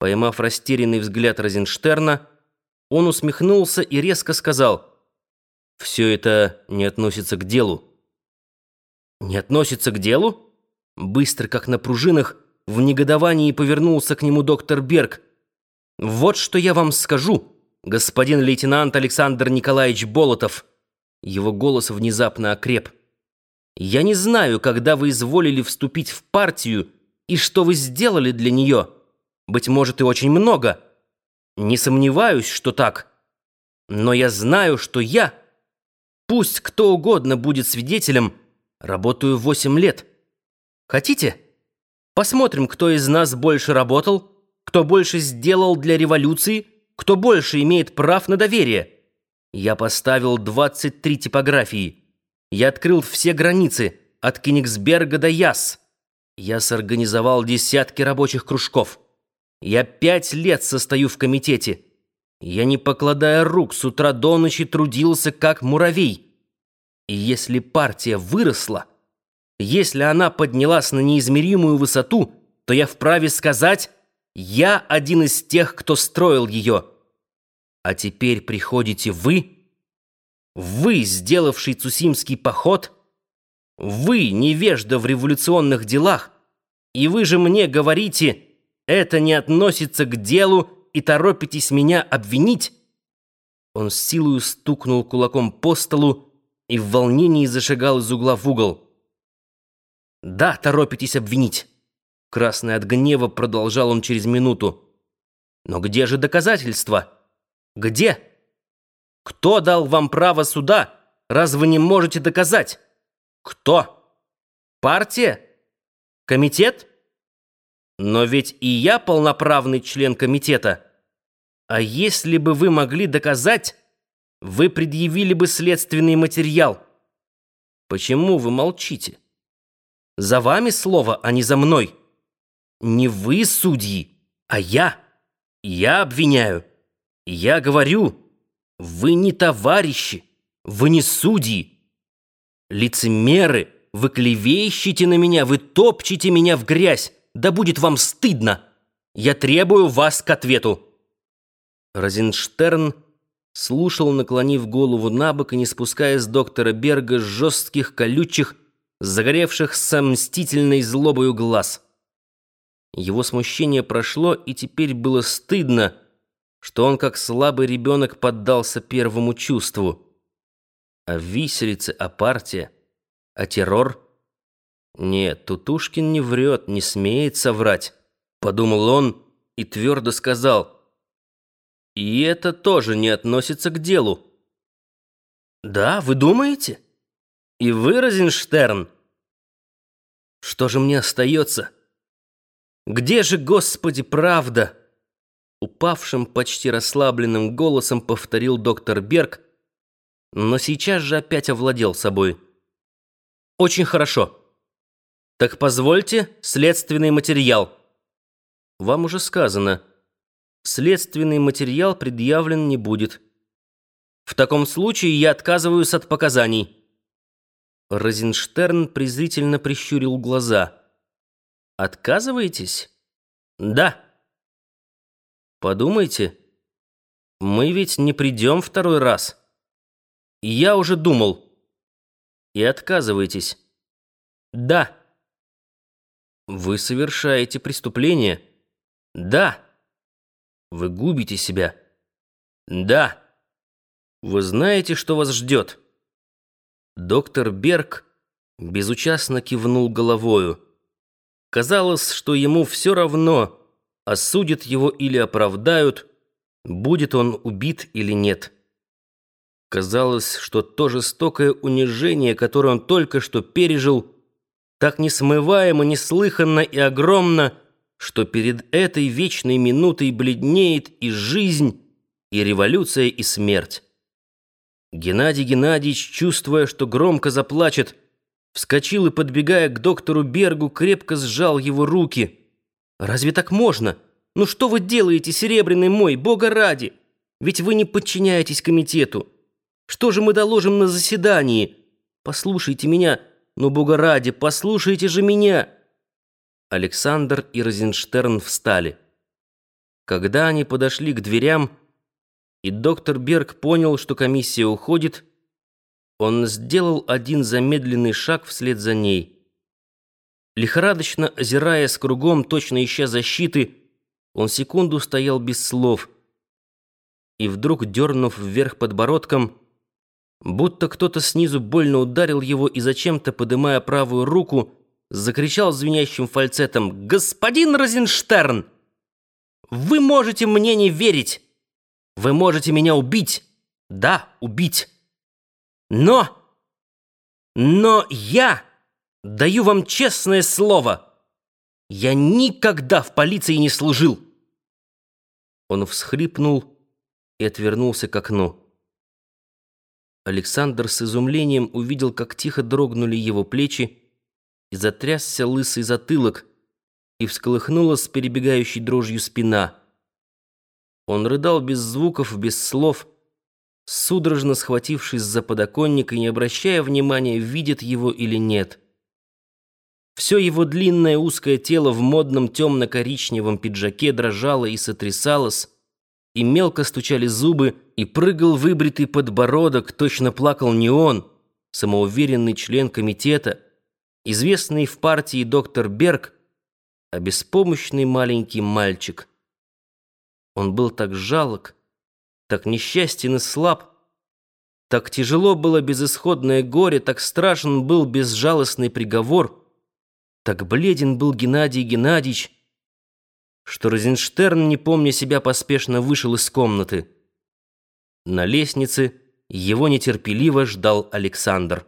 Поймав растерянный взгляд Розенштерна, он усмехнулся и резко сказал, «Все это не относится к делу». «Не относится к делу?» Быстро, как на пружинах, в негодовании повернулся к нему доктор Берг. «Вот что я вам скажу, господин лейтенант Александр Николаевич Болотов». Его голос внезапно окреп. «Я не знаю, когда вы изволили вступить в партию и что вы сделали для нее. Быть может, и очень много. Не сомневаюсь, что так. Но я знаю, что я, пусть кто угодно будет свидетелем, работаю восемь лет». Хотите? Посмотрим, кто из нас больше работал, кто больше сделал для революции, кто больше имеет прав на доверие. Я поставил 23 типографии. Я открыл все границы, от Кенигсберга до Яс. Я сорганизовал десятки рабочих кружков. Я пять лет состою в комитете. Я, не покладая рук, с утра до ночи трудился, как муравей. И если партия выросла, если она поднялась на неизмеримую высоту, то я вправе сказать, я один из тех, кто строил ее. А теперь приходите вы, вы, сделавший Цусимский поход, вы, невежда в революционных делах, и вы же мне говорите, это не относится к делу и торопитесь меня обвинить? Он с силою стукнул кулаком по столу и в волнении зашагал из угла в угол. Да, торопитесь обвинить. Красный от гнева продолжал он через минуту. Но где же доказательства? Где? Кто дал вам право суда, раз вы не можете доказать? Кто? Партия? Комитет? Но ведь и я полноправный член комитета. А если бы вы могли доказать, вы предъявили бы следственный материал. Почему вы молчите? За вами слово, а не за мной. Не вы судьи, а я. Я обвиняю. Я говорю, вы не товарищи, вы не судьи. Лицемеры, вы клевещете на меня, вы топчете меня в грязь. Да будет вам стыдно. Я требую вас к ответу. Розенштерн слушал, наклонив голову на бок и не спуская с доктора Берга жестких, колючих, загоревших с мстительной злобою глаз. Его смущение прошло, и теперь было стыдно, что он, как слабый ребенок, поддался первому чувству. А виселицы, а партия, а террор? Нет, Тутушкин не врет, не смеет соврать, подумал он и твердо сказал. И это тоже не относится к делу. Да, вы думаете? И вы, Розенштерн? Что же мне остается? Где же, Господи, правда? Упавшим, почти расслабленным голосом повторил доктор Берг, но сейчас же опять овладел собой. Очень хорошо. Так позвольте следственный материал. Вам уже сказано, следственный материал предъявлен не будет. В таком случае я отказываюсь от показаний. Розенштерн презрительно прищурил глаза. «Отказываетесь?» «Да». «Подумайте, мы ведь не придем второй раз. Я уже думал. И отказываетесь?» «Да». «Вы совершаете преступление?» «Да». «Вы губите себя?» «Да». «Вы знаете, что вас ждет?» Доктор Берг безучастно кивнул головою. Казалось, что ему все равно, осудят его или оправдают, будет он убит или нет. Казалось, что то жестокое унижение, которое он только что пережил, так несмываемо, неслыханно и огромно, что перед этой вечной минутой бледнеет и жизнь, и революция, и смерть. Геннадий Геннадьевич, чувствуя, что громко заплачет, вскочил и, подбегая к доктору Бергу, крепко сжал его руки. «Разве так можно? Ну что вы делаете, Серебряный мой, Бога ради? Ведь вы не подчиняетесь комитету. Что же мы доложим на заседании? Послушайте меня, ну, Бога ради, послушайте же меня!» Александр и Розенштерн встали. Когда они подошли к дверям, и доктор Берг понял, что комиссия уходит, он сделал один замедленный шаг вслед за ней. Лихорадочно озираясь кругом, точно ища защиты, он секунду стоял без слов. И вдруг, дернув вверх подбородком, будто кто-то снизу больно ударил его и зачем-то, подымая правую руку, закричал звенящим фальцетом «Господин Розенштерн! Вы можете мне не верить! Вы можете меня убить! Да, убить! Но... Но я даю вам честное слово! Я никогда в полиции не служил!» Он всхрипнул и отвернулся к окну. Александр с изумлением увидел, как тихо дрогнули его плечи, и затрясся лысый затылок, и всколыхнулась с перебегающей дрожью спина. Он рыдал без звуков, без слов, судорожно схватившись за подоконник и не обращая внимания, видит его или нет. Все его длинное узкое тело в модном темно-коричневом пиджаке дрожало и сотрясалось, и мелко стучали зубы, и прыгал выбритый подбородок, точно плакал не он, самоуверенный член комитета, известный в партии доктор Берг, а беспомощный маленький мальчик. Он был так жалок, так несчастен и слаб, так тяжело было безысходное горе, так страшен был безжалостный приговор, так бледен был Геннадий Геннадьевич, что Розенштерн, не помня себя, поспешно вышел из комнаты. На лестнице его нетерпеливо ждал Александр.